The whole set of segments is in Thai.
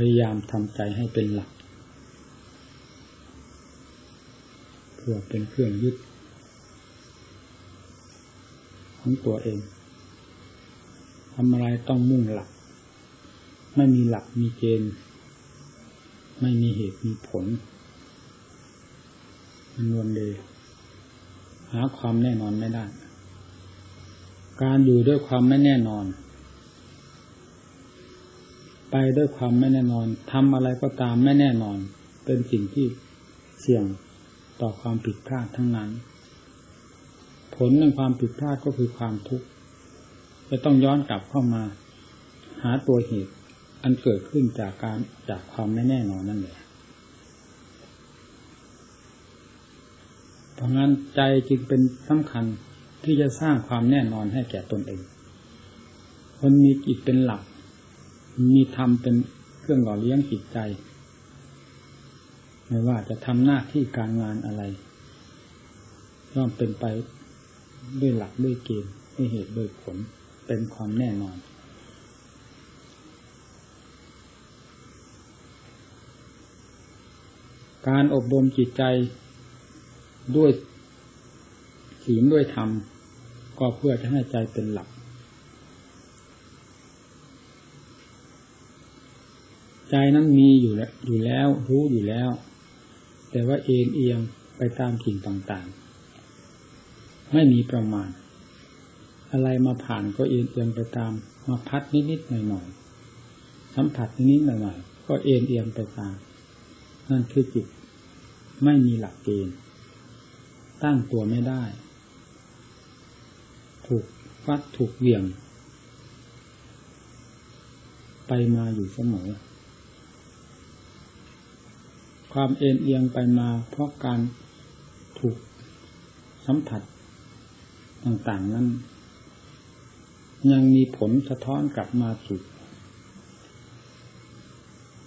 พยายามทำใจให้เป็นหลัก เพื่อเป็นเครื่องยึด ของตัวเองทำอะไรต้องมุ่งหลัก ไม่มีหลักมีเกณฑ์ ไม่มีเหตุมีผลมันวนเลยหาความแน่นอนไม่ได้ การอยู่ด้วยความไม่แน่นอน ไปด้วยความไม่แน่นอนทำอะไรก็ตามไม่แน่นอน เป็นสิ่งที่เสี่ยงต่อความผิดพลาดทั้งนั้น ผลในความผิดพลาดก็คือความทุกข์จะต้องย้อนกลับเข้ามา หาตัวเหตุ อันเกิดขึ้นจากการจากความไม่แน่นอนนั่นแหละเพราะงั้นใจจึงเป็นสำคัญที่จะสร้างความแน่นอนให้แก่ตนเอง คนมีจิตเป็นหลัก มีธรรมเป็นเครื่องหล่อเลี้ยงจิตใจ ไม่ว่าจะทำหน้าที่การงานอะไรย่อมเป็นไปด้วยหลักด้วยเกณฑ์ด้วยเหตุด้วยผลเป็นความแน่นอน การอบรมจิตใจด้วยศีลด้วยธรรมก็เพื่อจะให้ใจเป็นหลัก ใจนั้นมีอยู่แล้วอยู่แล้ว รู้อยู่แล้ว แต่ว่าเอ็นเอียงไปตามสิ่งต่างๆ ไม่มีประมาณ อะไรมาผ่านก็เอ็นเอียงไปตาม มาพัดนิดๆหน่อยๆสัมผัสนิดๆหน่อยๆก็เอ็นเอียงไปตาม นั่นคือจิตไม่มีหลักเกณฑ์ตั้งตัวไม่ได้ ถูกฟัดถูกเหวี่ยง ไปมาอยู่เสมอ ความเอ็นเอียงไปมาเพราะการถูกสัมผัสต่างๆนั้น ยังมีผลสะท้อนกลับมาสู่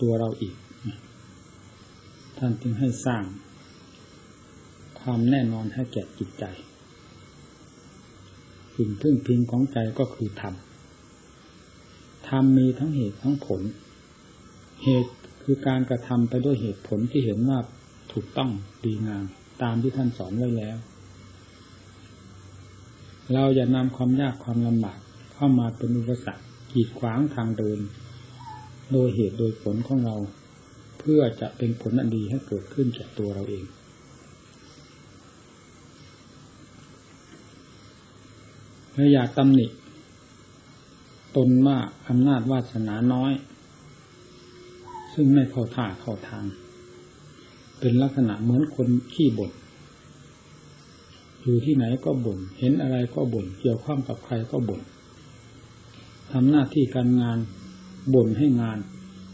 ตัวเราอีก ท่านจึงให้สร้าง ความแน่นอนให้แก่จิตใจ สิ่งพึ่งพิงของใจก็คือธรรม ธรรมมีทั้งเหตุทั้งผล เหตุ คือการกระทำไปด้วยเหตุผลที่เห็นว่าถูกต้องดีงามตามที่ท่านสอนไว้แล้ว เราอย่านำความยากความลำบากเข้ามาเป็นอุปสรรคกีดขวางทางเดิน โดยเหตุโดยผลของเรา เพื่อจะเป็นผลอันดีให้เกิดขึ้นแก่ตัวเราเองและอย่าตำหนิตนว่าอำนาจวาสนาน้อย ซึ่งไม่เข้าท่าเข้าทาง เป็นลักษณะเหมือนคนขี้บ่นอยู่ที่ไหนก็บ่นเห็นอะไรก็บ่นเกี่ยวข้องกับใครก็บ่นทำหน้าที่การงานบ่นให้งาน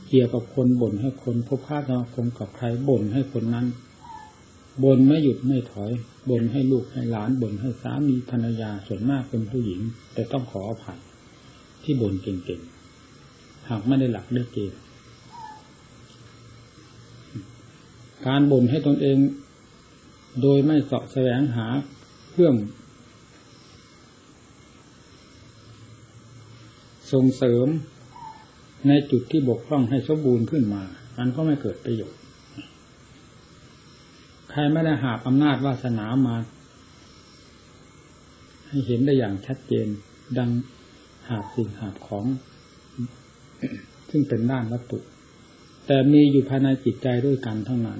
เกี่ยวกับคนบ่นให้คนพบพาสมาคมกับใครบ่นให้คนนั้นบ่นไม่หยุดไม่ถอยบ่นให้ลูกให้หลานบ่นให้สามีภรรยาส่วนมากเป็นผู้หญิง แต่ต้องขออภัยที่บ่นเก่งๆหากไม่ได้หลักเลือกเกณฑ์ การบ่นให้ตนเอง โดยไม่เสาะแสวงหาเครื่อง ส่งเสริมในจุดที่บกพร่องให้สมบูรณ์ขึ้นมามันก็ไม่เกิดประโยชน์ ใครไม่ได้หาอำนาจวาสนามา ให้เห็นได้อย่างชัดเจน ดังหาสิ่งหาของ ซึ่งเป็นด้านวัตถุ แต่มีอยู่ภายในจิตใจด้วยกันเท่านั้น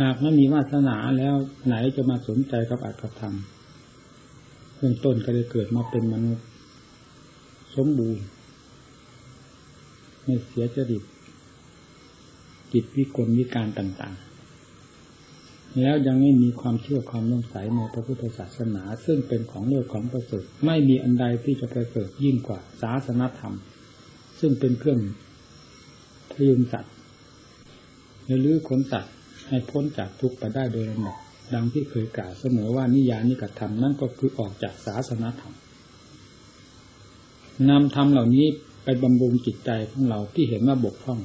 หากไม่มีวาสนาแล้วไหนจะมาสนใจกับอัตถธรรมเบื้องต้นก็ได้เกิดมาเป็นมนุษย์ สมบูรณ์ไม่เสียจริตจิตวิกลวิการต่างๆ แล้วยังไม่มีความเชื่อความน่งใสในพระพุทธศาสนา ซึ่งเป็นของเลือกของประเสริฐไม่มีอันใดที่จะประเสริฐยิ่งกว่าศาสนาธรรม ซึ่งเป็นเครื่อง ยุงสัตว์หรือขนสัตว์ให้พ้นจากทุกข์ไปได้โดยลำดับดังที่เคยกล่าวเสมอว่านิยานิกธรรมนั่นก็คือออกจากศาสนาธรรมนำธรรมเหล่านี้ไปบำรุงจิตใจของเราที่เห็นว่าบกพร่อง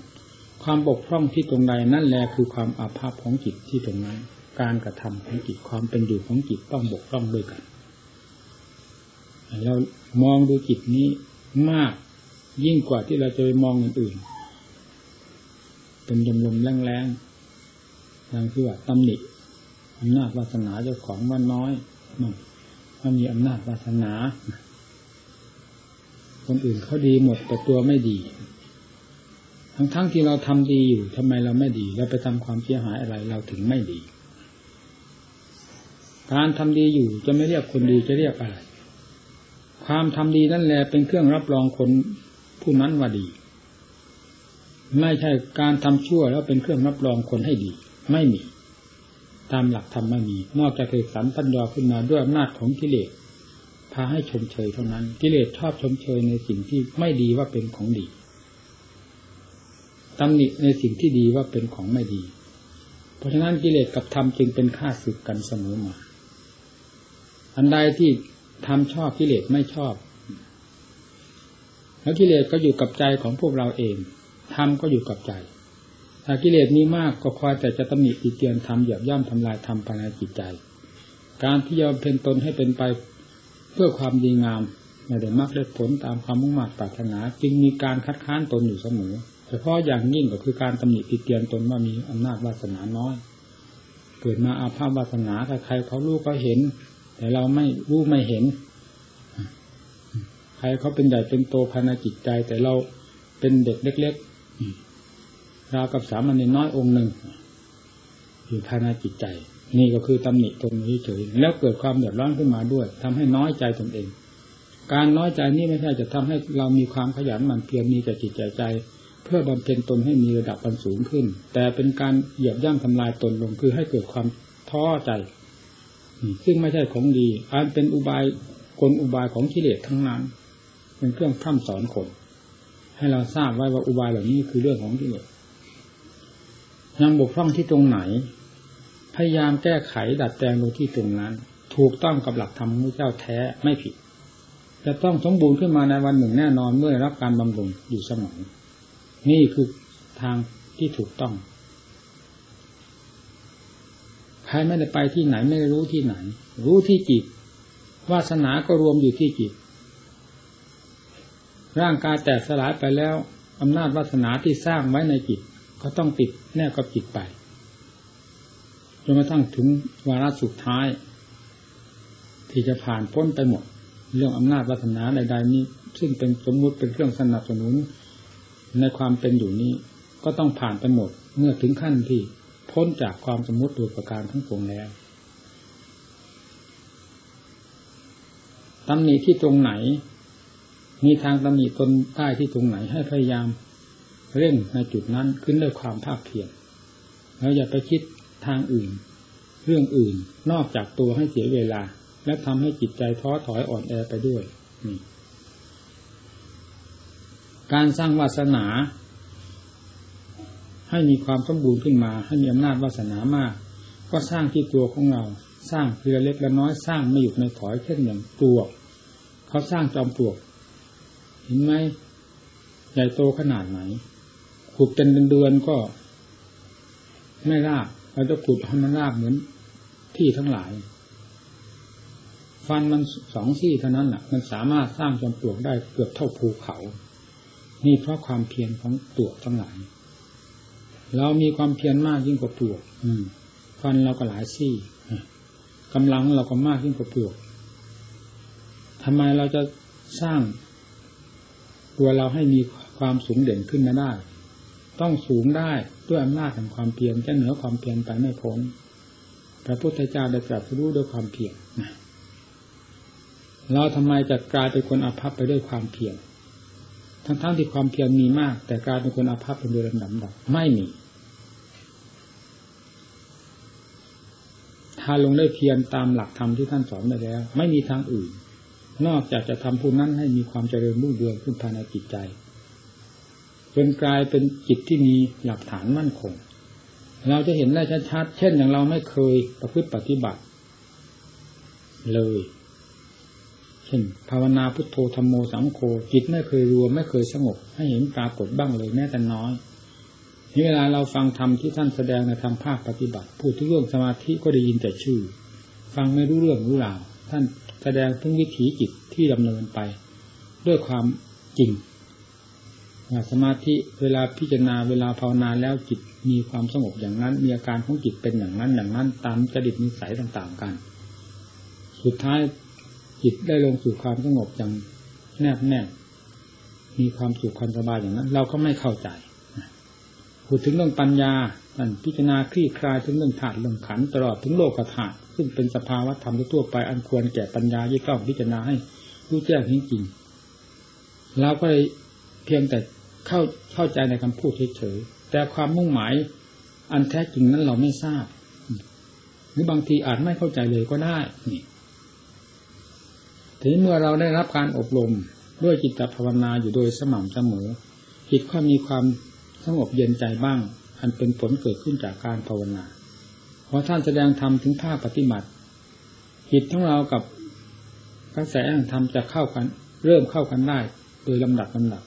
ความบกพร่องที่ตรงใดนั่นแหละคือความอาภัพของจิตที่ตรงนั้น การกระทำของจิตความเป็นอยู่ของจิตต้องบกพร่องด้วยกันเรามองดูจิตนี้มากยิ่งกว่าที่เราจะไปมองอื่น เป็นลมลมแรงแรงอย่างที่ว่าตำหนิอำนาจวาสนาเจ้าของว่าน้อยมันมีอำนาจวาสนา คนอื่นเขาดีหมดแต่ตัวไม่ดี ทั้งๆทที่เราทำดีอยู่ทำไมเราไม่ดี เราไปทำความเสียหายอะไรเราถึงไม่ดี การทำดีอยู่จะไม่เรียกคนดีจะเรียกอะไร ความทำดีนั่นแหละเป็นเครื่องรับรองคนผู้นั้นว่าดี ไม่ใช่การทำชั่วแล้วเป็นเครื่องรับรองคนให้ดี ไม่มี ตามหลักธรรมไม่มี นอกจากเกิดสันปัญญาขึ้นมาด้วยอำนาจของกิเลสพาให้ชมเชยเท่านั้น กิเลสชอบชมเชยในสิ่งที่ไม่ดีว่าเป็นของดีตำหนิในสิ่งที่ดีว่าเป็นของไม่ดี เพราะฉะนั้นกิเลสกับธรรมจึงเป็นข้าศึกกันเสมอมา อันใดที่ทำชอบกิเลสไม่ชอบ แล้วกิเลสก็อยู่กับใจของพวกเราเอง ธรรมก็อยู่กับใจถ้ากิเลสมีมากก็คอยแต่จะตำหนิติเตียนทำเหยียบย่ำทำลายทำภายในจิตใจ การที่ยอมเป็นตนให้เป็นไปเพื่อความดีงามในเด่มากได้ผลตามความมุ่งมั่นปรารถนา จึงมีการคัดค้านตนอยู่เสมอเฉพาะอย่างยิ่งก็คือการตำหนิติเตียนตนว่ามีอำนาจวาสนาน้อย เกิดมาอาภาพวาสนาใครเขารู้ก็เห็น แต่เราไม่รู้ไม่เห็น ใครเขาเป็นใหญ่เป็นโตภายในจิตใจ แต่เราเป็นเด็กเล็ก ราวกับสามัญน้อยองค์หนึ่งอยู่ภายในจิตใจ นี่ก็คือตำหนิตรงนี้เฉยแล้วเกิดความเดือดร้อนขึ้นมาด้วยทำให้น้อยใจตนเอง การน้อยใจนี้ไม่ใช่จะทำให้เรามีความขยันหมั่นเพียรมีแต่จิตใจใจ เพื่อบำเพ็ญตนให้มีระดับมันสูงขึ้น แต่เป็นการเหยียบย่ำทำลายตนลงคือให้เกิดความท้อใจซึ่งไม่ใช่ของดีอันเป็นอุบายกลอุบายของกิเลสทั้งนั้น เป็นเครื่องพร่ำสอนคน ให้เราทราบไว้ว่าอุบายเหล่านี้คือเรื่องของกิเลสยังบกพร่องที่ตรงไหน พยายามแก้ไขดัดแปลงลงที่ตรงนั้น ถูกต้องกับหลักธรรมของเจ้าแท้ไม่ผิด จะต้องสมบูรณ์ขึ้นมาในวันหนึ่งแน่นอนเมื่อรับการบำรุงอยู่เสมอนี่คือทางที่ถูกต้องใครไม่ได้ไปที่ไหนไม่ได้รู้ที่ไหน รู้ที่จิตวาสนาก็รวมอยู่ที่จิต ร่างกายแตกสลายไปแล้วอำนาจวาสนาที่สร้างไว้ในจิตก็ต้องติดแน่กับจิตไปจนกระทั่งถึงวาระสุดท้าย ที่จะผ่านพ้นไปหมด เรื่องอำนาจวาสนาใดๆนี้ ซึ่งเป็นสมมุติเป็นเครื่องสนับสนุน ในความเป็นอยู่นี้ ก็ต้องผ่านไปหมด เมื่อถึงขั้นที่พ้นจากความสมมติโดยประการทั้งปวงแล้วตำหนิที่ตรงไหน มีทางตำหนิตนใต้ที่ตรงไหนให้พยายามเร่งในจุดนั้นขึ้นด้วยความภาคเพียรแล้วอย่าไปคิดทางอื่น เรื่องอื่นนอกจากตัวให้เสียเวลา และทำให้จิตใจท้อถอยอ่อนแอไปด้วยนี่การสร้างวาสนา ให้มีความสมบูรณ์ขึ้นมา ให้มีอำนาจวาสนามาก ก็สร้างที่ตัวของเรา สร้างเรือเล็กและน้อยสร้างไม่หยุดในถอยเช่นอย่างปลวก เขาสร้างจอมปลวก เห็นไหมใหญ่โตขนาดไหนขุดเป็นเดือนก็ ไม่ราบเราจะขุดให้มันราบเหมือนที่ทั้งหลาย ฟันมันสองซี่เท่านั้นแหละมันสามารถสร้างจอมปลวกได้เกือบเท่าภูเขา นี่เพราะความเพียรของตัวทั้งหลาย เรามีความเพียรมากยิ่งกว่าปลวกฟันเราก็หลายซี่กำลังเราก็มากยิ่งกว่าปลวกทำไมเราจะสร้าง ตัวเราให้มีความสูงเด่นขึ้นมาได้ ต้องสูงได้ด้วยอำนาจแห่งความเพียรจะเหนือความเพียรไปไม่พ้นพระพุทธเจ้าได้ตรัสรู้ด้วยความเพียรเราทำไมจะกลายเป็นคนอภัพไปด้วยความเพียรทั้งๆทที่ความเพียรมีมาก แต่การเป็นคนอาภัพเป็นโดยลำดับดับไม่มีถ้าลงได้เพียรตามหลักธรรมที่ท่านสอนไปแล้ว ไม่มีทางอื่น นอกจากจะทำผู้นั้นให้มีความเจริญรุ่งเรืองขึ้นภายในจิตใจจนกลายเป็นจิตที่มีหลักฐานมั่นคง เราจะเห็นได้ชัดๆเช่นอย่างเราไม่เคยประพฤติปฏิบัติ เลย เช่น ภาวนาพุทโธธรรมโมสังโฆจิตไม่เคยรวมไม่เคยสงบ ให้เห็นปรากฏบ้างเลยแม้แต่น้อยนี่เวลาเราฟังธรรมที่ท่านแสดงในธรรมภาคปฏิบัติ พูดถึงเรื่องสมาธิก็ได้ยินแต่ชื่อ ฟังไม่รู้เรื่องรู้ราวท่าน แสดงถึงวิถีจิตที่ดำเนินไป ด้วยความจริงสมาธิเวลาพิจารณาเวลาภาวนาแล้วจิตมีความสงบอย่างนั้น มีอาการของจิตเป็นอย่างนั้น อย่างนั้นตามจดิตนิสัยต่าง ๆ กัน สุดท้ายจิตได้ลงสู่ความสงบอย่างแนบแน่มีความสุขความสบายอย่างนั้น เราก็ไม่เข้าใจ พูดถึงเรื่องปัญญาอันพิจารณาคลี่คลายถึงเรื่องธาตุเรื่องขันตลอดถึงโลกธาตุซึ่งเป็นสภาวะธรรมทั่วไปอันควรแก่ปัญญาที่ต้องพิจารณาให้รู้แจ้งจริงๆเราก็เลยเพียงแต่เข้าเข้าใจในคำพูดเฉยๆแต่ความมุ่งหมายอันแท้จริงนั้นเราไม่ทราบ หรือบางทีอาจไม่เข้าใจเลยก็ได้นี่ทีนี้เมื่อเราได้รับการอบรมด้วยจิตภาวนาอยู่โดยสม่ำเสมอจิตก็มีความ สงบเย็นใจบ้าง อันเป็นผลเกิดขึ้นจากการภาวนาพอท่านแสดงธรรมถึงภาคปฏิบัติจิตของเรากับกระแสแห่งธรรมจะเข้ากัน เริ่มเข้ากันได้โดยลำดับลำดับ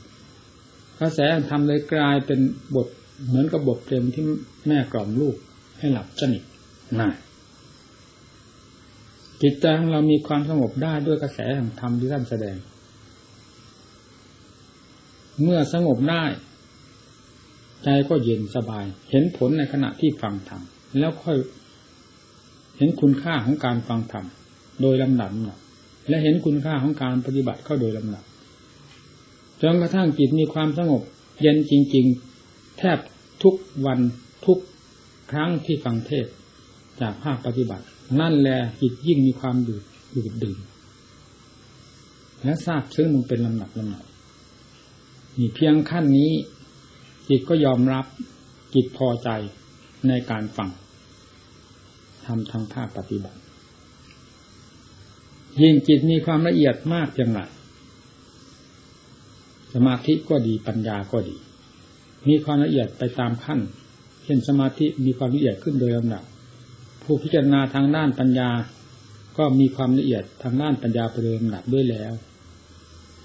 กระแสแห่งธรรมเลยกลายเป็นบทเหมือนกับบทเพลงที่แม่กล่อมลูกให้หลับสนิทน่าจิตใจของเรามีความสงบได้ด้วยกระแสแห่งธรรมที่ท่านแสดง เมื่อสงบได้ ใจก็เย็นสบาย เห็นผลในขณะที่ฟังธรรมแล้วค่อย เห็นคุณค่าของการฟังธรรมโดยลำดับและเห็นคุณค่าของการปฏิบัติเข้าโดยลำดับจนกระทั่งจิตมีความสงบ เย็นจริง ๆ แทบทุกวันทุกครั้งที่ฟังเทศจากภาคปฏิบัติ นั่นแหละจิตยิ่งมีความดืดดื่มและทราบซึ้งมันเป็นลำดับลำดับมีเพียงขั้นนี้ จิตก็ยอมรับจิตพอใจในการฟังทำทางภาคปฏิบัติ ยิ่งจิตมีความละเอียดมากอย่างไรสมาธิก็ดีปัญญาก็ดี มีความละเอียดไปตามขั้นเช่นสมาธิมีความละเอียดขึ้นโดยลำดับผู้พิจารณาทางด้านปัญญา ก็มีความละเอียดทางด้านปัญญาไปโดยลำดับด้วยแล้ว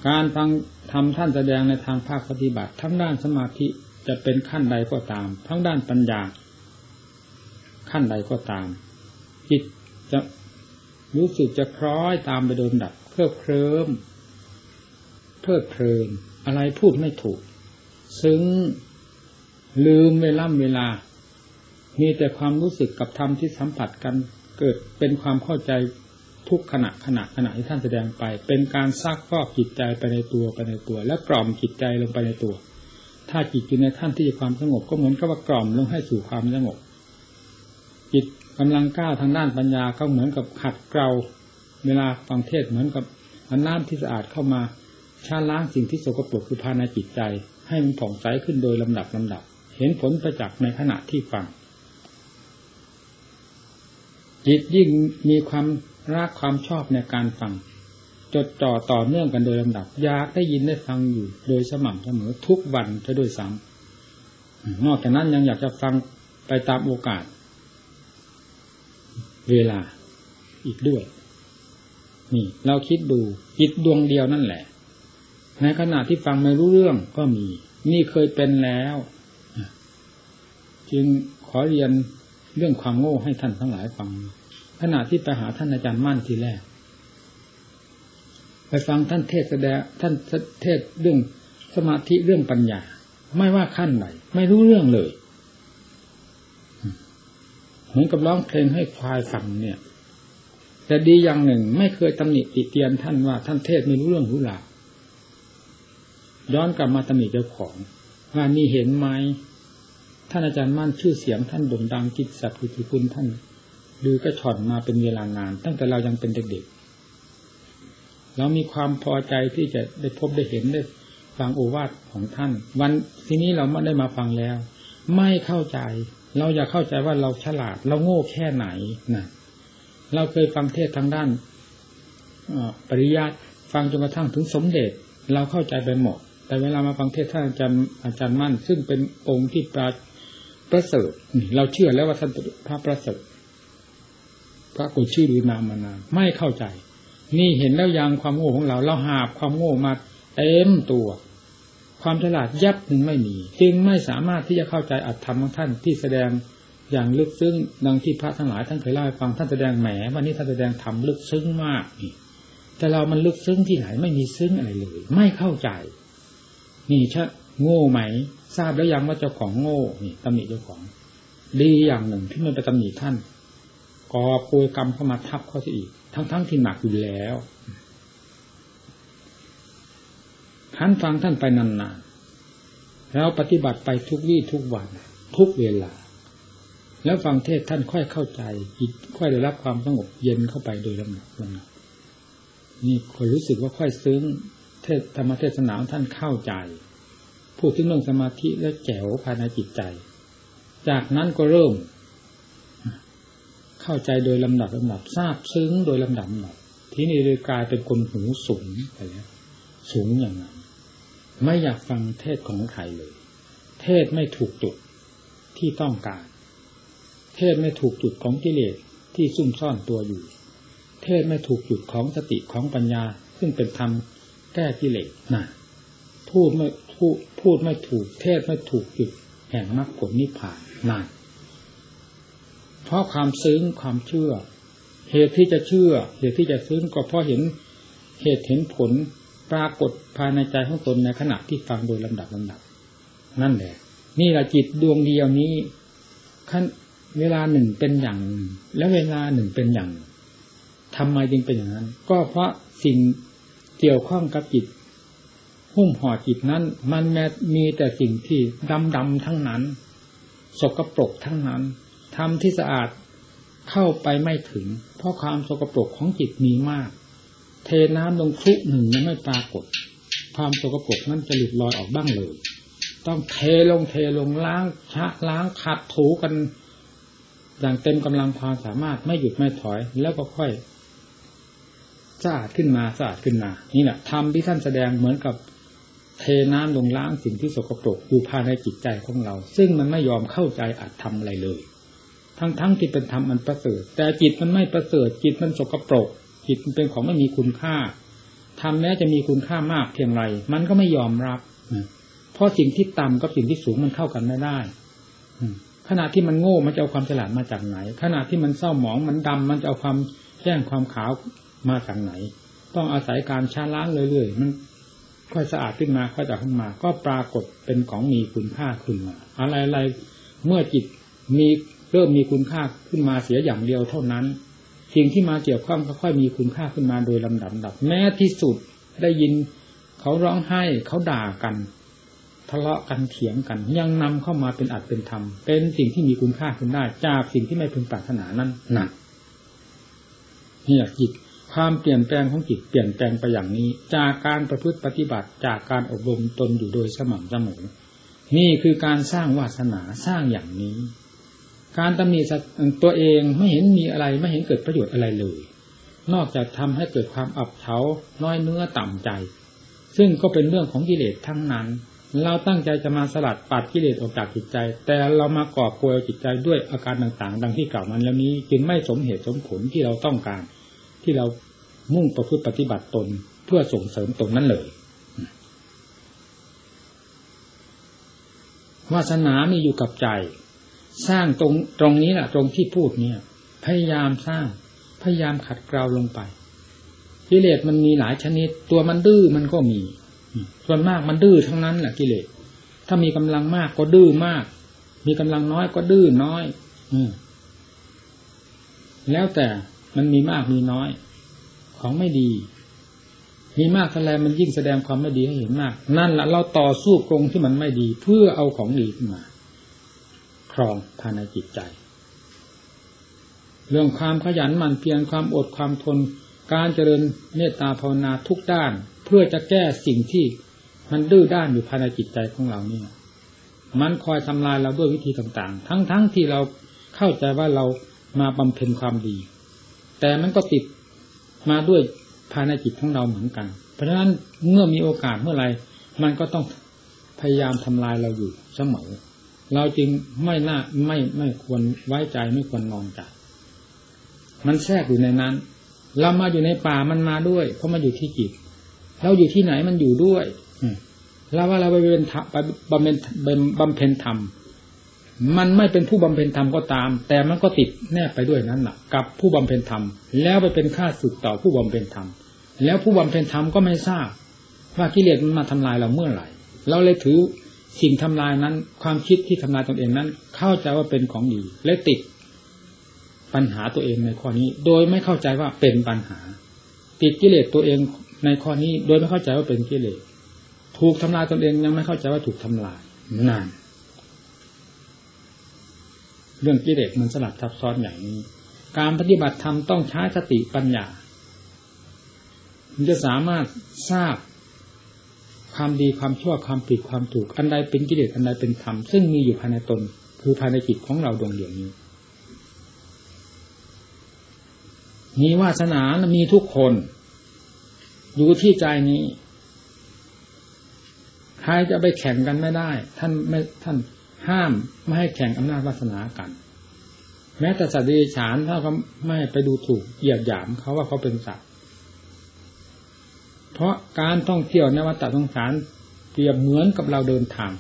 การฟังทำท่านแสดงในทางภาคปฏิบัติทั้งด้านสมาธิ จะเป็นขั้นใดก็ตาม ทั้งด้านปัญญา ขั้นใดก็ตาม จิตจะรู้สึกจะคล้อยตามไปโดนดับเคลิบเคลิ้มเพลิดเพลินอะไรพูดไม่ถูก ซึ้งลืมเวล่ำเวลา มีแต่ความรู้สึกกับธรรมที่สัมผัสกัน เกิดเป็นความเข้าใจทุกขณะขณะขณะที่ท่านแสดงไป เป็นการซักฟอกจิตใจไปในตัวไปในตัว และกล่อมจิตใจลงไปในตัว ถ้าจิตอยู่ในขั้นที่ความสงบก็เหมือนกับว่ากล่อมลงให้สู่ความสงบ จิตกำลังก้าวทางด้านปัญญาก็เหมือนกับขัดเกลาเวลาฟังเทศเหมือนกับอน้ำที่สะอาดเข้ามาชาล้างสิ่งที่สกปรกคือภายในจิตใจ ให้มันผ่องใสขึ้นโดยลำดับลำดับ เห็นผลประจักษ์ในขณะที่ฟัง จิตยิ่งมีความรักความชอบในการฟัง จดจ่อต่อเนื่องกันโดยลำดับ อยากได้ยินได้ฟังอยู่ โดยสม่ำเสมอทุกวันจะด้วยซ้ำนอกจากนั้นยังอยากจะฟังไปตามโอกาส เวลาอีกด้วย นี่ เราคิดดูจิตดวงเดียวนั่นแหละ ในขณะที่ฟังไม่รู้เรื่องก็มี นี่เคยเป็นแล้วจึงขอเรียนเรื่องความโง่ให้ท่านทั้งหลายฟัง ขณะที่ไปหาท่านอาจารย์มั่นทีแรก ไปฟังท่านเทศแสดงท่านเทศเรื่องสมาธิเรื่องปัญญา ไม่ว่าขั้นไหนไม่รู้เรื่องเลยเหมือนกับร้องเพลงให้ควายฟังเนี่ย แต่ดีอย่างหนึ่งไม่เคยตำหนิติเตียนท่านว่าท่านเทศไม่รู้เรื่องรู้ราวย้อนกลับมาตำหนิเจ้าของว่านี่เห็นไหมท่านอาจารย์มั่นชื่อเสียงท่านโด่งดังกิจสัตว์กิติคุณท่านดือก็ฉ่อนมาเป็นเวลานาน ตั้งแต่เรายังเป็นเด็ก เรามีความพอใจที่จะได้พบได้เห็นได้ฟังโอวาทของท่าน วันทีนี้เราไม่ได้มาฟังแล้ว ไม่เข้าใจ เราอยากเข้าใจว่าเราฉลาด เราโง่แค่ไหนนะเราเคยฟังเทศทางด้านปริยัติฟังจนกระทั่งถึงสมเด็จ เราเข้าใจไปหมด แต่เวลามาฟังเทศท่านอาจารย์อาจารย์มั่น ซึ่งเป็นองค์ที่ประประเสริฐเราเชื่อแล้วว่าท่านพระประเสริฐพระกุชื่อหรือนามมานานไม่เข้าใจ นี่เห็นแล้วยังความโง่ของเรา เราหาบความโง่มาเต็มตัว ความฉลาดยับหนึ่งไม่มีจึงไม่สามารถที่จะเข้าใจอัตธรรมของท่านที่แสดงอย่างลึกซึ้งดังที่พระทั้งหลายท่านเคยเล่าให้ฟังท่านแสดงแหมวันนี้ท่านแสดงธรรมลึกซึ้งมากนี่แต่เรามันลึกซึ้งที่ไหนไม่มีซึ้งอะไรเลย ไม่เข้าใจ นี่ชะโง่ไหม ทราบแล้วยังว่าเจ้าของโง่นี่ตำหนิเจ้าของ ดีอย่างหนึ่งที่มันไปตำหนิท่านก่อปูกรรมเข้ามาทับเขาซะอีก ทั้งๆทที่หนักอยู่แล้วท่านฟังท่านไปนานๆแล้วปฏิบัติไปทุกวี่ทุกวัน ทุกเวลา แล้วฟังเทศท่านค่อยเข้าใจค่อยได้รับความสงบเย็นเข้าไปโดยลำดับลำดับนี่คนรู้สึกว่าค่อยซึ้งเทศธรรมเทศนาท่านเข้าใจพูดถึงเรื่องสมาธิและแจ๋วภายในจิตใจ จากนั้นก็เริ่ม เข้าใจโดยลำดับลำดับทราบซึ้งโดยลำดับลำดับทีนี้เลยกลายเป็นคนหูสูงไปแล้วสูงอย่างนั้น ไม่อยากฟังเทศของใครเลย เทศไม่ถูกจุดที่ต้องการ เทศไม่ถูกจุดของกิเลสที่ซุ่มซ่อนตัวอยู่ เทศไม่ถูกจุดของสติของปัญญา ซึ่งเป็นธรรมแก้กิเลสนะพูดไม่พูดพูดไม่ถูก เทศไม่ถูกจุดแห่งมรรคผลนิพพานนั่น เพราะความซึ้งความเชื่อ เหตุที่จะเชื่อ เหตุที่จะซึ้งก็เพราะเห็นเหตุเห็นผลปรากฏภายในใจของตนในขณะที่ฟังโดยลำดับลำดับ นั่นแหละ นี่แหละจิตดวงเดียวนี้ขั้นเวลาหนึ่งเป็นอย่าง และเวลาหนึ่งเป็นอย่างทำไมจึงเป็นอย่างนั้น ก็เพราะสิ่งเกี่ยวข้องกับจิตหุ้มห่อจิตนั้น มันแม้มีแต่สิ่งที่ดำดำทั้งนั้น สกปรกทั้งนั้น ทำที่สะอาดเข้าไปไม่ถึง เพราะความสกปรกของจิตมีมาก เทน้ำลงคลุหนึ่งยังไม่ปรากฏ ความสกปรกนั้นจะหลุดลอยออกบ้างเลย ต้องเทลงเทลงล้างชะล้างขัดถูกันอย่างเต็มกำลังความสามารถไม่หยุดไม่ถอย แล้วก็ค่อยสะอาดขึ้นมาสะอาดขึ้นมา นี่แหละทำที่ท่านแสดงเหมือนกับเทน้ำลงล้างสิ่งที่สกปรกอยู่ภายในจิตใจของเรา ซึ่งมันไม่ยอมเข้าใจอัดทำอะไรเลย ทั้งๆทที่เป็นธรรมมันประเสริฐ แต่จิตมันไม่ประเสริฐ จิตมันสกปรก จิตเป็นของไม่มีคุณค่าทำแม้จะมีคุณค่ามากเพียงไร มันก็ไม่ยอมรับเพราะสิ่งที่ต่ำกับสิ่งที่สูงมันเข้ากันไม่ได้ขณะที่มันโง่มันจะเอาความฉลาดมาจากไหน ขณะที่มันเศร้าหมองมันดำมันจะเอาความแจ้งความขาวมาจากไหน ต้องอาศัยการชาล้างเรื่อยๆมันค่อยสะอาดขึ้นมาค่อยจะขึ้นมา ก็ปรากฏเป็นของมีคุณค่าขึ้นมา อะไรๆเมื่อจิตมี เริ่มมีคุณค่าขึ้นมาเสียอย่างเดียวเท่านั้นสิ่งที่มาเกี่ยวข้องก็ค่อยมีคุณค่าขึ้นมาโดยลำดับดับ แม้ที่สุดได้ยินเขาร้องไห้เขาด่ากัน ทะเลาะกันเถียงกัน ยังนำเข้ามาเป็นอัดเป็นธรรม เป็นสิ่งที่มีคุณค่าขึ้นได้จากสิ่งที่ไม่พึงปรารถนานั้นหนักนี่จิตความเปลี่ยนแปลงของจิตเปลี่ยนแปลงไปอย่างนี้ จากการประพฤติปฏิบัติจากการอบรมตนอยู่โดยสม่ำเสมอนี่คือการสร้างวาสนาสร้างอย่างนี้ การตำหนิตัวเองไม่เห็นมีอะไรไม่เห็นเกิดประโยชน์อะไรเลย นอกจากทำให้เกิดความอับเฉาน้อยเนื้อต่ำใจ ซึ่งก็เป็นเรื่องของกิเลสทั้งนั้น เราตั้งใจจะมาสลัดปัดกิเลสออกจากจิตใจ แต่เรามาก่อบโกยจิตใจด้วยอาการต่างๆ ดังที่กล่าวมันแล้วนี้ จึงไม่สมเหตุสมผลที่เราต้องการ ที่เรามุ่งประพฤติปฏิบัติตนเพื่อส่งเสริมตรงนั้นเลยวาสนามีอยู่กับใจ สร้างตรงตรงนี้แหละตรงที่พูดเนี่ย พยายามสร้าง พยายามขัดเกลาลงไปกิเลสมันมีหลายชนิด ตัวมันดื้อมันก็มี ส่วนมากมันดื้อทั้งนั้นแหละกิเลสถ้ามีกำลังมากก็ดื้อมาก มีกำลังน้อยก็ดื้อน้อย อืแล้วแต่มันมีมากมีน้อย ของไม่ดี มีมากเท่าไรมันยิ่งแสดงความไม่ดีให้เห็นมาก นั่นแหละเราต่อสู้กรงที่มันไม่ดี เพื่อเอาของดีขึ้นมา ครองภายในจิตใจ เรื่องความขยันหมั่นเพียรความอดความทน การเจริญเมตตาภาวนาทุกด้าน เพื่อจะแก้สิ่งที่มันดื้อด้านอยู่ภายในจิตใจของเราเนี่ยมันคอยทำลายเราด้วยวิธีต่างๆ ทั้งๆทที่เราเข้าใจว่าเรามาบำเพ็ญความดี แต่มันก็ติดมาด้วยภายในจิตของเราเหมือนกัน เพราะฉะนั้นเมื่อมีโอกาสเมื่อไรมันก็ต้องพยายามทำลายเราอยู่เสมอ เราจึงไม่น่าไม่ไม่ควรไว้ใจไม่ควรนอนใจมันแทรกอยู่ในนั้น เรามาอยู่ในป่ามันมาด้วย เพราะมันอยู่ที่จิต เราอยู่ที่ไหนมันอยู่ด้วยเราว่าเราไปเป็นไปบำเพ็ญบำเพ็ญธรรม มันไม่เป็นผู้บำเพ็ญธรรมก็ตาม แต่มันก็ติดแนบไปด้วยนั้นแหละกับผู้บำเพ็ญธรรม แล้วไปเป็นข้าศึกต่อผู้บำเพ็ญธรรม แล้วผู้บำเพ็ญธรรมก็ไม่ทราบ ว่ากิเลสมันมาทำลายเราเมื่อไหร่ เราเลยถือ สิ่งทำลายนั้น ความคิดที่ทำลายตนเองนั้น เข้าใจว่าเป็นของดี และติดปัญหาตัวเองในข้อนี้ โดยไม่เข้าใจว่าเป็นปัญหา ติดกิเลสตัวเองในข้อนี้ โดยไม่เข้าใจว่าเป็นกิเลสถูกทำลายตนเองยังไม่เข้าใจว่าถูกทำลายนาน เรื่องกิเลสมันสลับซับซ้อนอย่างนี้ การปฏิบัติธรรมต้องใช้สติปัญญาจะสามารถทราบ ความดีความชั่วความผิดความถูก อันใดเป็นกิเลสอันใดเป็นธรรมซึ่งมีอยู่ภายในตน คือภายในจิตของเราดวงเดียวนี้ มีวาสนามีทุกคน อยู่ที่ใจนี้ใครจะไปแข่งกันไม่ได้ ท่านไม่ท่านห้ามไม่ให้แข่งอำนาจวาสนากัน แม้แต่สัตว์ดรัจฉานถ้าเขาไม่ไปดูถูกเหยียดหยามเขาว่าเขาเป็นสัตว์ เพราะการท่องเที่ยวในวัฏสงสารเปรียบเหมือนกับเราเดินทาง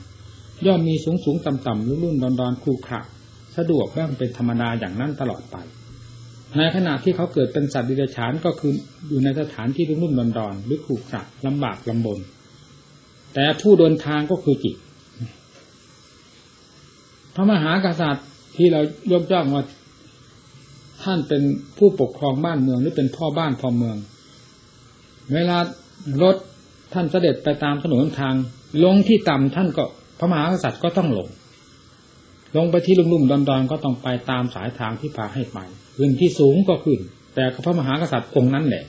ย่อมมีสูงสูงต่ำต่ำรุ่นรุ่นดอนดอนคู่ขะสะดวกบ้างเป็นธรรมดาอย่างนั้นตลอดไป ในขณะที่เขาเกิดเป็นสัตว์ดิเรกชันก็คืออยู่ในสถานที่รุ่นรุ่นดอนดอนหรือคู่ขะลำบากลำบน แต่ผู้เดินทางก็คือจิตพระมหากษัตริย์ที่เรายกย่องว่าท่านเป็นผู้ปกครองบ้านเมืองหรือเป็นพ่อบ้านพ่อเมือง เวลา รถท่านเสด็จไปตามถนนทาง ลงที่ต่ำท่านก็พระมหากษัตริย์ก็ต้องลง ลงไปที่ลุ่มๆดอนๆก็ต้องไปตามสายทางที่พาให้ไปขึ้นที่สูงก็ขึ้น แต่พระมหากษัตริย์องค์นั้นแหละ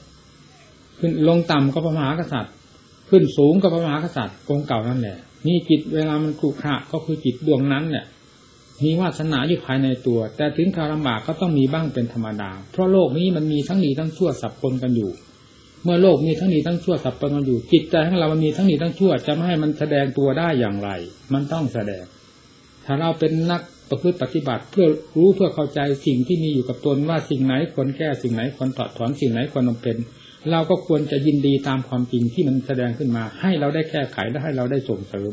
ขึ้นลงต่ำก็พระมหากษัตริย์ ขึ้นสูงก็พระมหากษัตริย์องค์เก่านั่นแหละนี่จิตเวลามันครุขระก็คือจิตดวงนั้นเนี่ยมีวาสนาอยู่ภายในตัว แต่ถึงคาวลำบากก็ต้องมีบ้างเป็นธรรมดา เพราะโลกนี้มันมีทั้งดีทั้งชั่วสับปนกันอยู่ เมื่อโลกมีทั้งดีทั้งชั่วสับปนกันอยู่ จิตใจของเรามันมีทั้งดีทั้งชั่วจะไม่ให้มันแสดงตัวได้อย่างไร มันต้องแสดง ถ้าเราเป็นนักประพฤติปฏิบัติเพื่อรู้เพื่อเข้าใจสิ่งที่มีอยู่กับตนว่าสิ่งไหนควรแก้สิ่งไหนควรถอดถอนสิ่งไหนควรนำเป็น เราก็ควรจะยินดีตามความจริงที่มันแสดงขึ้นมา ให้เราได้แก้ไขและให้เราได้ส่งเสริม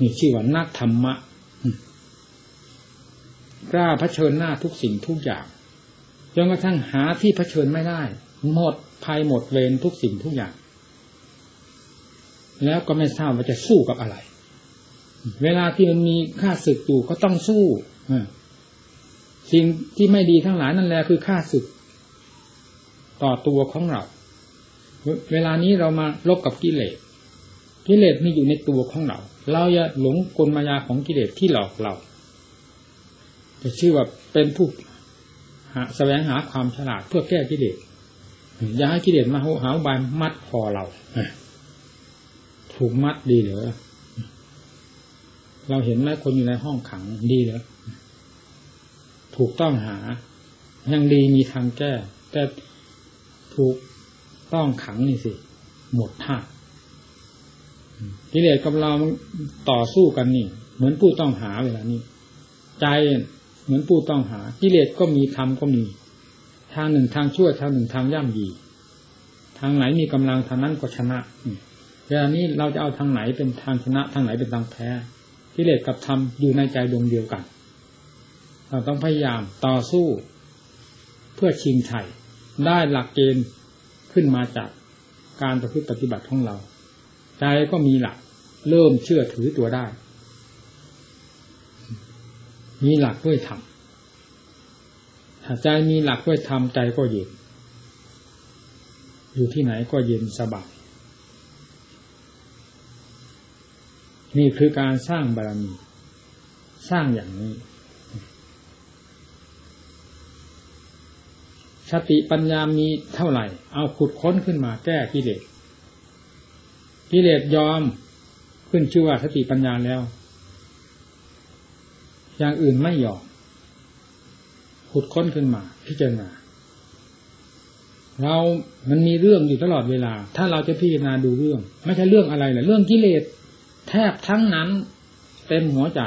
นี่ชื่อว่านักธรรมะกล้าเผชิญหน้าทุกสิ่งทุกอย่างจนกระทั่งหาที่เผชิญไม่ได้ หมด ภัยหมดเวรทุกสิ่งทุกอย่าง แล้วก็ไม่ทราบว่าจะสู้กับอะไร เวลาที่มันมีค่าศึกอยู่ก็ต้องสู้สิ่งที่ไม่ดีทั้งหลายนั่นแหละคือค่าศึก ต่อตัวของเรา เวลานี้เรามาลบกับกิเลสกิเลสมีอยู่ในตัวของเรา เราอย่าหลงกลมายาของกิเลสที่หลอกเราจะชื่อว่าเป็นผู้แสวงหาความฉลาดเพื่อแก้กิเลส อย่าให้กิเลสมาหาบายมัดคอเราถูกมัดดีเหรอเราเห็นไหมคนอยู่ในห้องขังดีเหรอถูกต้องหา ยังดีมีทางแก้ แต่ถูกต้องขังนี่สิ หมดท่ากิเลสกับเราต่อสู้กันนี่ เหมือนผู้ต้องหาเวลานี้ ใจเหมือนผู้ต้องหากิเลสก็มีธรรมก็มี ทางหนึ่งทางชั่วทางหนึ่งทางย่ำยีทางไหนมีกำลังทางนั้นก็ชนะเวลานี้เราจะเอาทางไหนเป็นทางชนะ ทางไหนเป็นทางแพ้กิเลสกับธรรมอยู่ในใจดวงเดียวกันเราต้องพยายามต่อสู้เพื่อชิงชัยได้หลักเกณฑ์ขึ้นมาจากการประพฤติปฏิบัติของเรา ใจก็มีหลัก เริ่มเชื่อถือตัวได้ มีหลักด้วยธรรม ถ้าใจมีหลักด้วยธรรมใจก็เย็น อยู่ที่ไหนก็เย็นสบาย นี่คือการสร้างบารมี สร้างอย่างนี้ สติปัญญามีเท่าไหร่ เอาขุดค้นขึ้นมาแก้กิเลส กิเลสยอมขึ้นชื่อว่าสติปัญญาแล้ว อย่างอื่นไม่ยอม ขุดค้นขึ้นมาพิจารณาเรา มันมีเรื่องอยู่ตลอดเวลา ถ้าเราจะพิจารณาดูเรื่อง ไม่ใช่เรื่องอะไรแหละเรื่องกิเลสแทบทั้งนั้นเต็มหัวใจ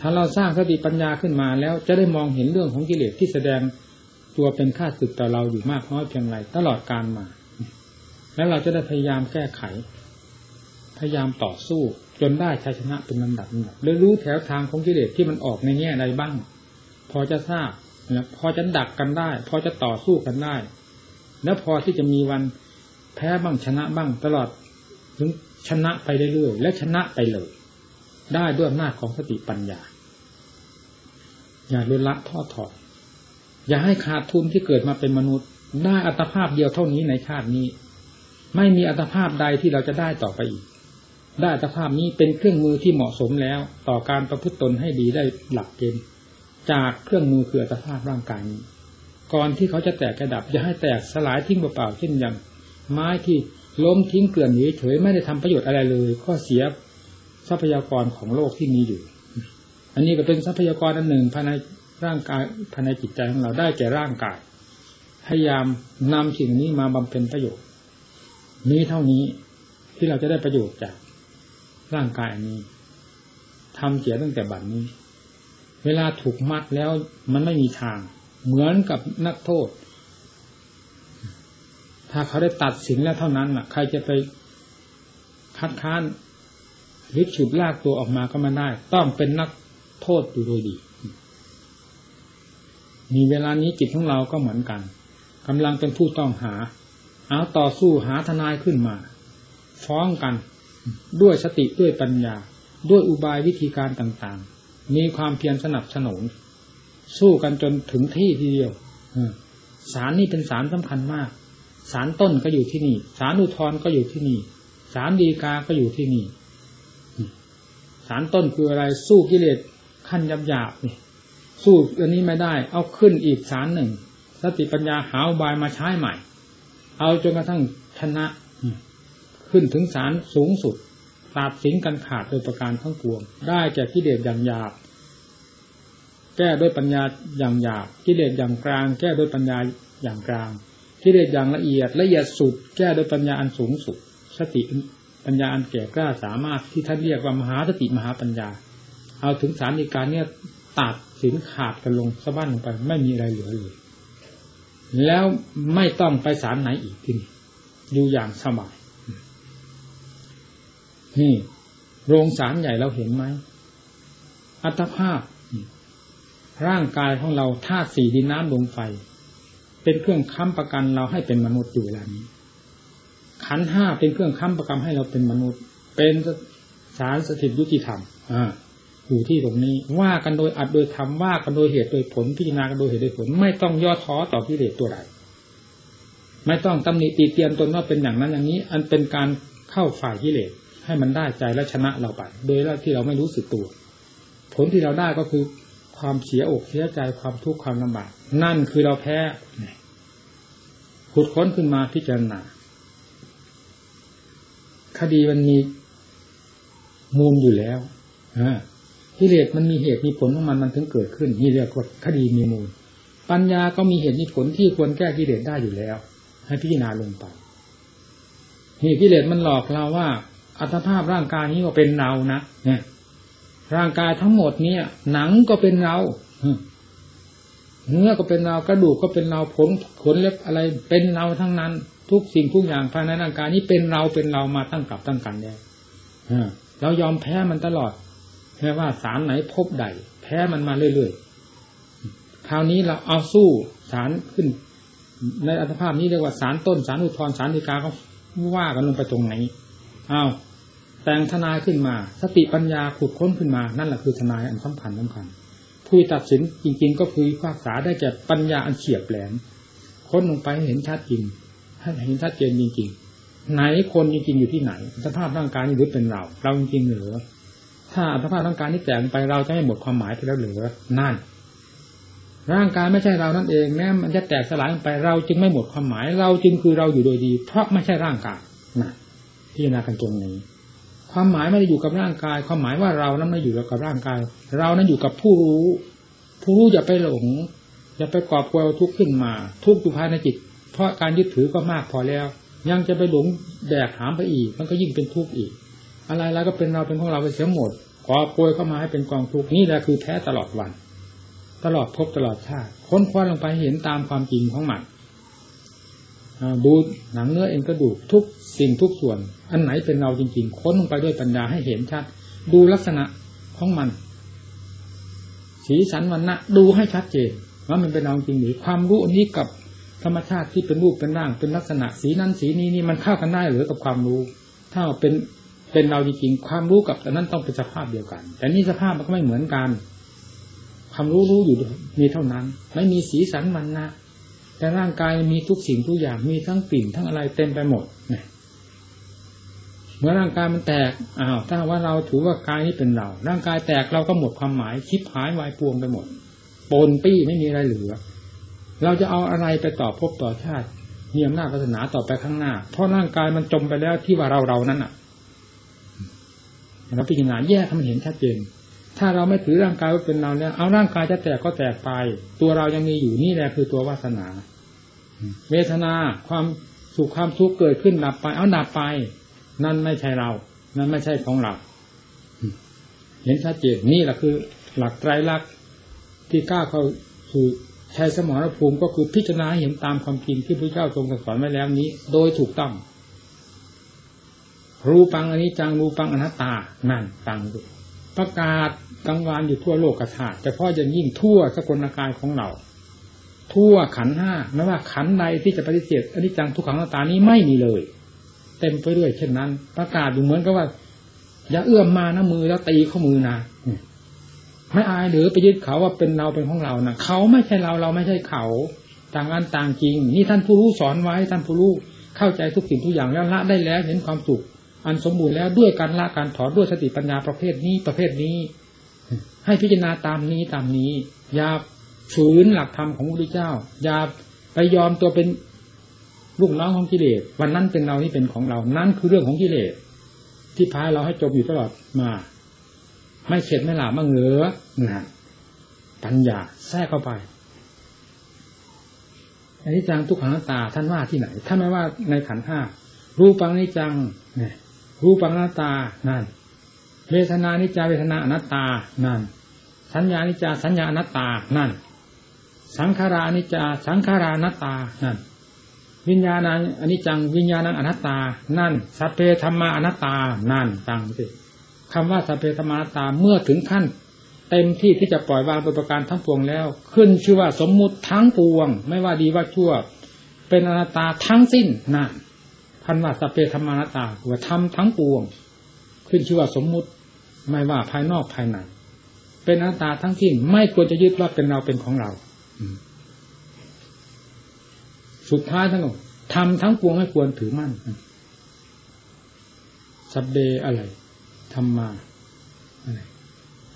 ถ้าเราสร้างสติปัญญาขึ้นมาแล้วจะได้มองเห็นเรื่องของกิเลสที่แสดงตัวเป็นค่าศึกต่อเราอยู่มากน้อยเพียงไรตลอดการมา แล้วเราจะได้พยายามแก้ไข พยายามต่อสู้ จนได้ชัยชนะเป็นลำดับๆเลยรู้แถวทางของกิเลสที่มันออกในแง่ใดบ้าง อจะทราบนะพอจะดักกันได้ พอจะต่อสู้กันได้ แล้วพอที่จะมีวันแพ้บ้างชนะบ้างตลอดถึงชนะไปเรื่อยๆและชนะไปเลย ได้ด้วยอำนาจของสติปัญญา อย่าลดละทอดถอดอย่าให้ขาดทุนที่เกิดมาเป็นมนุษย์ ได้อัตภาพเดียวเท่านี้ในชาตินี้ ไม่มีอัตภาพใดที่เราจะได้ต่อไปอีก ได้อัตภาพนี้เป็นเครื่องมือที่เหมาะสมแล้ว ต่อการประพฤติตนให้ดีได้หลักเกณฑ์ จากเครื่องมือคืออัตภาพร่างกายนี้ก่อนที่เขาจะแตกกระดับอย่าให้แตกสลายทิ้งเปล่าๆเช่นอย่าง ไม้ที่ล้มทิ้งเกลื่อนอยู่เฉยไม่ได้ทำประโยชน์อะไรเลย ก็เสียทรัพยากรของโลกที่มีอยู่ อันนี้ก็เป็นทรัพยากรอันหนึ่งภายในร่างกายภายในจิตใจของเราได้แก่ร่างกาย พยายามนำสิ่งนี้มาบำเพ็ญประโยชน์ นี้เท่านี้ที่เราจะได้ประโยชน์จากร่างกายอันนี้ทำเสียตั้งแต่บัดนนี้ เวลาถูกมัดแล้วมันไม่มีทาง เหมือนกับนักโทษ ถ้าเขาได้ตัดสินแล้วเท่านั้นอะ ใครจะไปคัดค้านหรือฉุดลากตัวออกมาก็ไม่ได้ ต้องเป็นนักโทษอยู่โดยดี มีเวลานี้จิตของเราก็เหมือนกันกำลังเป็นผู้ต้องหา เอาต่อสู้หาทนายขึ้นมา ฟ้องกัน ด้วยสติด้วยปัญญา ด้วยอุบายวิธีการต่างๆ มีความเพียรสนับสนุนสู้กันจนถึงที่ทีเดียวสารนี่เป็นสารสำคัญมาก สารต้นก็อยู่ที่นี่ สารอุทธรก็อยู่ที่นี่ สารดีกาก็อยู่ที่นี่ สารต้นคืออะไรสู้กิเลสขั้นหยาบนี่สู้อันนี้ไม่ได้ เอาขึ้นอีกสารหนึ่ง สติปัญญาหาบายมาใช้ใหม่ เอาจนกระทั่งชนะ ขึ้นถึงสารสูงสุด ตัดสินกันขาดโดยประการทั้งปวง ได้แก่กิเลสอย่างหยาบแก้ด้วยปัญญาอย่างหยาบกิเลสอย่างกลาง แก้ด้วยปัญญาอย่างกลางกิเลสอย่างละเอียดละเอียดสุด แก้ด้วยปัญญาอันสูงสุด สติปัญญาอันแก่กล้าสามารถที่ท่านเรียกว่ามหาสติมหาปัญญา เอาถึงสารในการเนี่ยตัดสินขาดกันลงสะบั้นลงไป ไม่มีอะไรเหลือเลย แล้วไม่ต้องไปสารไหนอีกทีอยู่อย่างสบาย นี่โรงสารใหญ่เราเห็นไหม อัตภาพ ร่างกายของเราธาตุสี่ดินน้ำลมไฟ เป็นเครื่องค้ำประกันเราให้เป็นมนุษย์อยู่เวลานี้ ขันห้าเป็นเครื่องค้ำประกันให้เราเป็นมนุษย์ เป็นสารสถิตยุติธรรมอ่าอยู่ที่ตรงนี้ว่ากันโดยอัดโดยทำว่ากันโดยเหตุโดยผลพิจารณากันโดยเหตุโดยผล ไม่ต้องย่อท้อต่อกิเลสตัวใดไม่ต้องตำหนิตีเตียนตนว่าเป็นอย่างนั้นอย่างนี้ อันเป็นการเข้าฝ่ายกิเลส ให้มันได้ใจและชนะเราไป โดยที่เราไม่รู้สึกตัว ผลที่เราได้ก็คือความเสียอกเสียใจความทุกข์ความลำบาก นั่นคือเราแพ้ขุดค้นขึ้นมาพิจารณาคดีมันมีมูลอยู่แล้วอ่ากิเลสมันมีเหตุมีผลของมันมันถึงเกิดขึ้น นี่เรียกว่าคดีมีมูล ปัญญาก็มีเหตุมีผลที่ควรแก้กิเลสได้อยู่แล้ว ให้พิจารณาลงไปนี่กิเลสมันหลอกเราว่า อัตภาพร่างกายนี้ก็เป็นเรานะเนี่ย ร่างกายทั้งหมดเนี่ย หนังก็เป็นเราเนื้อก็เป็นเรากระดูกก็เป็นเราผลขนเล็บอะไรเป็นเราทั้งนั้น ทุกสิ่งทุกอย่างภายในร่างกายนี้เป็นเราเป็นเรามาตั้งกับตั้งกันแล้วเรายอมแพ้มันตลอดแม้ว่าสารไหนพบใด แพ้มันมาเรื่อยๆคราวนี้เราเอาสู้สารขึ้น ในอัตภาพนี้เรียกว่าสารต้นสารอุทธรสารดีกาก็ว่ากันลงไปตรงไหนอ้าว แต่งทนายขึ้นมา สติปัญญาขุดค้นขึ้นมา นั่นแหละคือทนายอันสำคัญสำคัญผู้ตัดสินจริง ๆ ก็คือภาษาได้แก่ปัญญาอันเฉียบแหลมค้นลงไปให้เห็นชัดจริงให้เห็นชัดเจนจริงๆ ไหนคนจริงๆอยู่ที่ไหนสภาพร่างกายนี้หรือเป็นเรา เราจริงๆหรือถ้าอัตภาพร่างกายนี้แตกไปเราจะให้หมดความหมายไปแล้วหรือนั่น ร่างกายไม่ใช่เรานั่นเองแม้มันจะแตกสลายไปเราจึงไม่หมดความหมาย เราจึงคือเราอยู่โดยดี เพราะไม่ใช่ร่างกายนะพิจารณากันตรงนี้ ความหมายไม่ได้อยู่กับร่างกาย ความหมายว่าเรานั้นไม่อยู่กับร่างกาย เรานั้นอยู่กับผู้รู้ ผู้รู้อย่าไปหลง อย่าไปกอบกวยทุกข์ขึ้นมา ทุกข์อยู่ภายในจิต เพราะการยึดถือก็มากพอแล้ว ยังจะไปหลงแดกหามไปอีก มันก็ยิ่งเป็นทุกข์อีก อะไรแล้วก็เป็นเราเป็นของเราไปเสียหมดขอโปรยเข้ามาให้เป็นกองทุกข์นี่แหละคือแท้ตลอดวัน ตลอดพบตลอดชาติค้นคว้าลงไปเห็นตามความจริงของมันดูหนังเนื้อเอ็นกระดูกทุก สิ่งทุกส่วน อันไหนเป็นเราจริงๆ ค้นลงไปด้วยปัญญาให้เห็นชัด ดูลักษณะของมัน สีสันวันนะดูให้ชัดเจนว่ามันเป็นเราจริงหรือความรู้อันนี้กับธรรมชาติที่เป็นรูปเป็นร่างเป็นลักษณะ สีนั้นสีนี้นี่มันเข้ากันได้หรือกับความรู้ ถ้าเป็นเป็นเราจริงๆความรู้กับแต่นั้นต้องเป็นสภาพเดียวกัน แต่นี่สภาพมันก็ไม่เหมือนกัน ความรู้รู้อยู่มีเท่านั้น ไม่มีสีสันมันนะแต่ร่างกายมีทุกสิ่งทุกอย่างมีทั้งกลิ่นทั้งอะไรเต็มไปหมดเนี่ย มื่อร่างกายมันแตกอ้าวถ้าว่าเราถือว่ากายนี้เป็นเรา ร่างกายแตกเราก็หมดความหมายคิดหายวายปวงไปหมดปนปี้ไม่มีอะไรเหลือ เราจะเอาอะไรไปต่อพบต่อชาติมีอำนาจศาสนาต่อไปข้างหน้า เพราะร่างกายมันจมไปแล้วที่ว่าเราเรานั้นอะเราพิจารณาแยกให้มันเห็นชัดเจน ถ้าเราไม่ถือร่างกายว่าเป็นเราแล้ว เอาร่างกายจะแตกก็แตกไป ตัวเรายังมีอยู่นี่แหละคือตัววาสนา เวทนาความสุขความทุกข์เกิดขึ้นดับไป เอาดับไป นั่นไม่ใช่เรา นั่นไม่ใช่ของเรา เห็นชัดเจนนี่แหละคือ หลักไตรลักษณ์ที่กล้าเข้าสู่ชัยสมรภูมิก็คือพิจารณาเห็นตามความจริงที่พระเจ้าทรงสอนไว้แล้วนี้ โดยถูกต้อง รูปังอันนี้จังรูปังอนัตตา นั่นตังดูประกาศกลางวานอยู่ทั่วโลกกระถาแต่พ่อจะยิ่งทั่วสกลกายของเรา ทั่วขันห้าไม่ว่าขันใดที่จะปฏิเสธอันนี้จังทุกขังอนัตตานี้ไม่มีเลย ต็มไปด้วยเช่นนั้น ประกาศดูเหมือนกับว่า อย่าเอื้อมมานะมือแล้วตีข้อมือนะไม่อายหรือไปยึดเขาว่าเป็นเราเป็นของเรานะเขาไม่ใช่เราเราไม่ใช่เขาต่างกันต่างจริง นี่ท่านผู้รู้สอนไว้ท่านผู้รู้เข้าใจทุกสิ่งทุกอย่างแล้วละได้แล้วเห็นความสุขอันสมบูรณ์แล้วด้วยการละการถอนด้วยสติปัญญาประเภทนี้ประเภทนี้ ให้พิจารณาตามนี้ตามนี้อย่าฝืนหลักธรรมของพระพุทธเจ้าอย่าไปยอมตัวเป็น ลูกน้องของกิเลสวันนั้นเป็นเรานี่เป็นของเรา นั่นคือเรื่องของกิเลสที่พายเราให้จบอยู่ตลอดมา ไม่เข็ดไม่หลาบมั่งเหลือนะปัญญาแทรกเข้าไปอันนี้จังทุกขังตาท่านว่าที่ไหนท่านไม่ว่าในขันห้ารูปังนิจังเนี่ยรูปังนาตานั่นเวทนานิจาเวทนาอนัตตานั่น สัญญานิจาสัญญาอนัตตานั่น สังขารานิจาสังขารานัตตานั่น วิญญาณังอนิจจังวิญญาณังอนัตตา นั่นสัพเพธรรมาอนัตตา นั่นตังสิคำว่าสัพเพธรรมานัตตาเมื่อถึงขั้น เต็มที่ที่จะปล่อยวางโดยประการทั้งปวงแล้ว ขึ้นชื่อว่าสมมุติทั้งปวง ไม่ว่าดีว่าชั่ว เป็นอนัตตาทั้งสิ้นนั่นพันว่าสัเปธรรมานาตตาว่าทำทั้งปวง ขึ้นชื่อว่าสมมุติไม่ว่าภายนอกภายในเป็นอนัตตาทั้งสิ้นไม่ควรจะยึดว่าเป็นเราเป็นของเรา สุดท้ายทั้งหมดทำทั้งปวงไม่ควรถือมั่นสับเดอะไรทำมาอะไร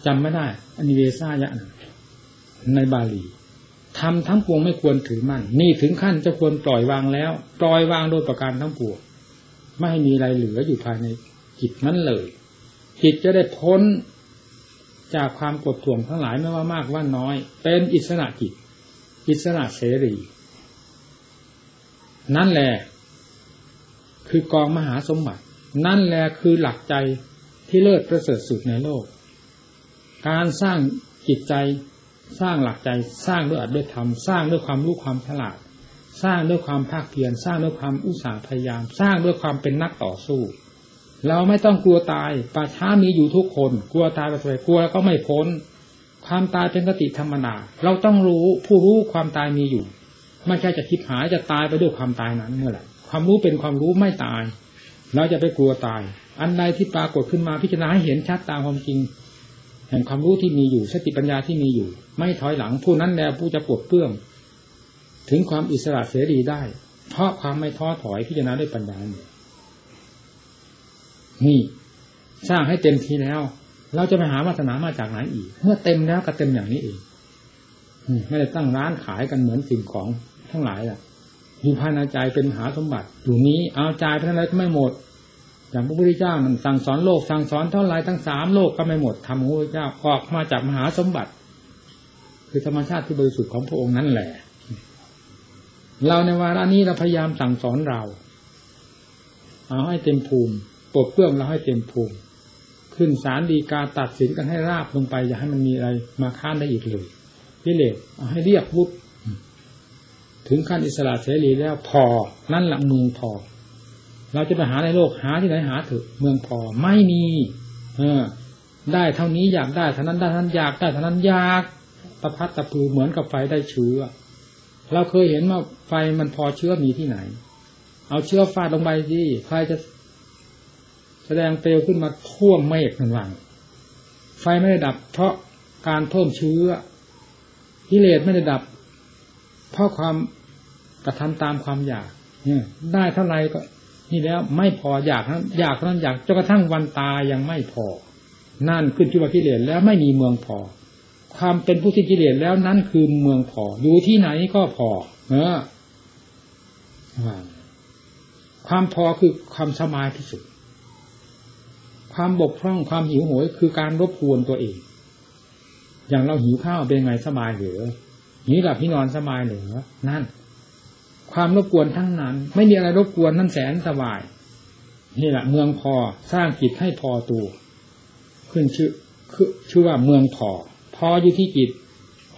จำไม่ได้อนิเวซายะในบาลีทำทั้งปวงไม่ควรถือมั่น นี่ถึงขั้นจะควรปล่อยวางแล้ว ปล่อยวางโดยประการทั้งปวง ไม่ให้มีอะไรเหลืออยู่ภายในจิตนั้นเลย จิตจะได้พ้นจากความกดท่วงทั้งหลายไม่ว่ามากว่าน้อย เป็นอิสระจิต อิสระเสรี นั่นแหละคือกองมหาสมบัติ นั่นแหละคือหลักใจที่เลิศประเสริฐสุดในโลก การสร้างจิตใจสร้างหลักใจสร้างด้วยอัดด้วยธรรมสร้างด้วยความรู้ความฉลาด สร้างด้วยความภาคเพียรสร้างด้วยความอุตสาห์พยายาม สร้างด้วยความเป็นนักต่อสู้ เราไม่ต้องกลัวตายป่าช้ามีอยู่ทุกคน กลัวตายไปเลยกลัวแล้วก็ไม่พ้น ความตายเป็นกติธรรมดาเราต้องรู้ผู้รู้ความตายมีอยู่ ไม่ใช่จะคิดหายจะตายไปด้วยความตายนั้นเมื่อไหร่ความรู้เป็นความรู้ไม่ตาย เราจะไปกลัวตาย อันใดที่ปรากฏขึ้นมาพิจารณาให้เห็นชัดตามความจริง แห่งความรู้ที่มีอยู่สติปัญญาที่มีอยู่ ไม่ถอยหลังผู้นั้นแล้วผู้จะปวดเปื้องถึงความอิสระเสรีได้ เพราะความไม่ท้อถอยพิจารณาด้วยปัญญานี่สร้างให้เต็มทีแล้ว เราจะไปหาวาสนามาจากไหนอีก เมื่อเต็มแล้วก็เต็มอย่างนี้เองไม่ได้ตั้งร้านขายกันเหมือนสิ่งของ ทั้งหลายล่ะอยู่ภายในใจเป็นมหาสมบัติ อยู่นี้เอาใจไปเท่าไรก็ไม่หมด อย่างพระพุทธเจ้ามันสั่งสอนโลกสั่งสอนเท่าไรทั้งสามโลกก็ไม่หมดทำของพระพุทธเจ้าออกมาจากมหาสมบัติ คือธรรมชาติที่บริสุทธิ์ของพระองค์นั่นแหละ เราในวาระนี้เราพยายามสั่งสอนเราเอาให้เต็มภูมิปลดเปลื้องเราให้เต็มภูมิ ขึ้นศาลดีกาตัดสินกันให้ราบลงไป อย่าให้มันมีอะไรมาค้านได้อีกเลยพิเลศเอาให้เรียบวุบ ถึงขั้นอิสระเสรีแล้วพอ นั่นแหละมือพอ เราจะไปหาในโลกหาที่ไหนหาเถอะเมืองพอไม่มี เออ ได้เท่านี้อยากได้เท่านั้นได้เท่านั้นอยากได้เท่านั้นอยากตะพัดตะพือเหมือนกับไฟได้เชื้อเราเคยเห็นว่าไฟมันพอเชื้อมีที่ไหน เอาเชื้อฟาดลงไปสิไฟจะ แสดงเปลวขึ้นมาท่วมเมฆหนึ่งวันไฟไม่ได้ดับ เพราะการเพิ่มเชื้อกิเลสไม่ได้ดับ เพราะความกระทำตามความอยากได้เท่าไรก็ นี่แล้วไม่พออยากนั้นอยากนั้นอยากจนกระทั่งวันตายยังไม่พอ นั่นขึ้นที่ว่ากิเลสแล้วไม่มีเมืองพอ ความเป็นผู้ที่กิเลสแล้วนั่นคือเมืองพอ อยู่ที่ไหนก็พอ เออความพอคือความสบายที่สุด ความบกพร่องความหิวโหยคือการรบกวนตัวเอง อย่างเราหิวข้าวเป็นไงสบายหรือ หิวหลับที่นอนสบายเหรือนั่น ความรบกวนทั้งนั้น ไม่มีอะไรรบกวนนั่นแสนสบาย นี่แหละเมืองพอสร้างจิตให้พอตัวขึ้นชื่อชื่อว่าเมืองพอพออยู่ที่จิต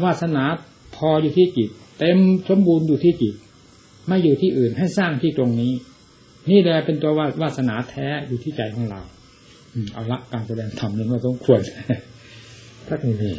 วาสนาพออยู่ที่จิต เต็มสมบูรณ์อยู่ที่จิต ไม่อยู่ที่อื่นให้สร้างที่ตรงนี้ นี่แหละเป็นตัววาสนาแท้อยู่ที่ใจของเราเอาละการแสดงธรรมนี้มาสมควรทักนี้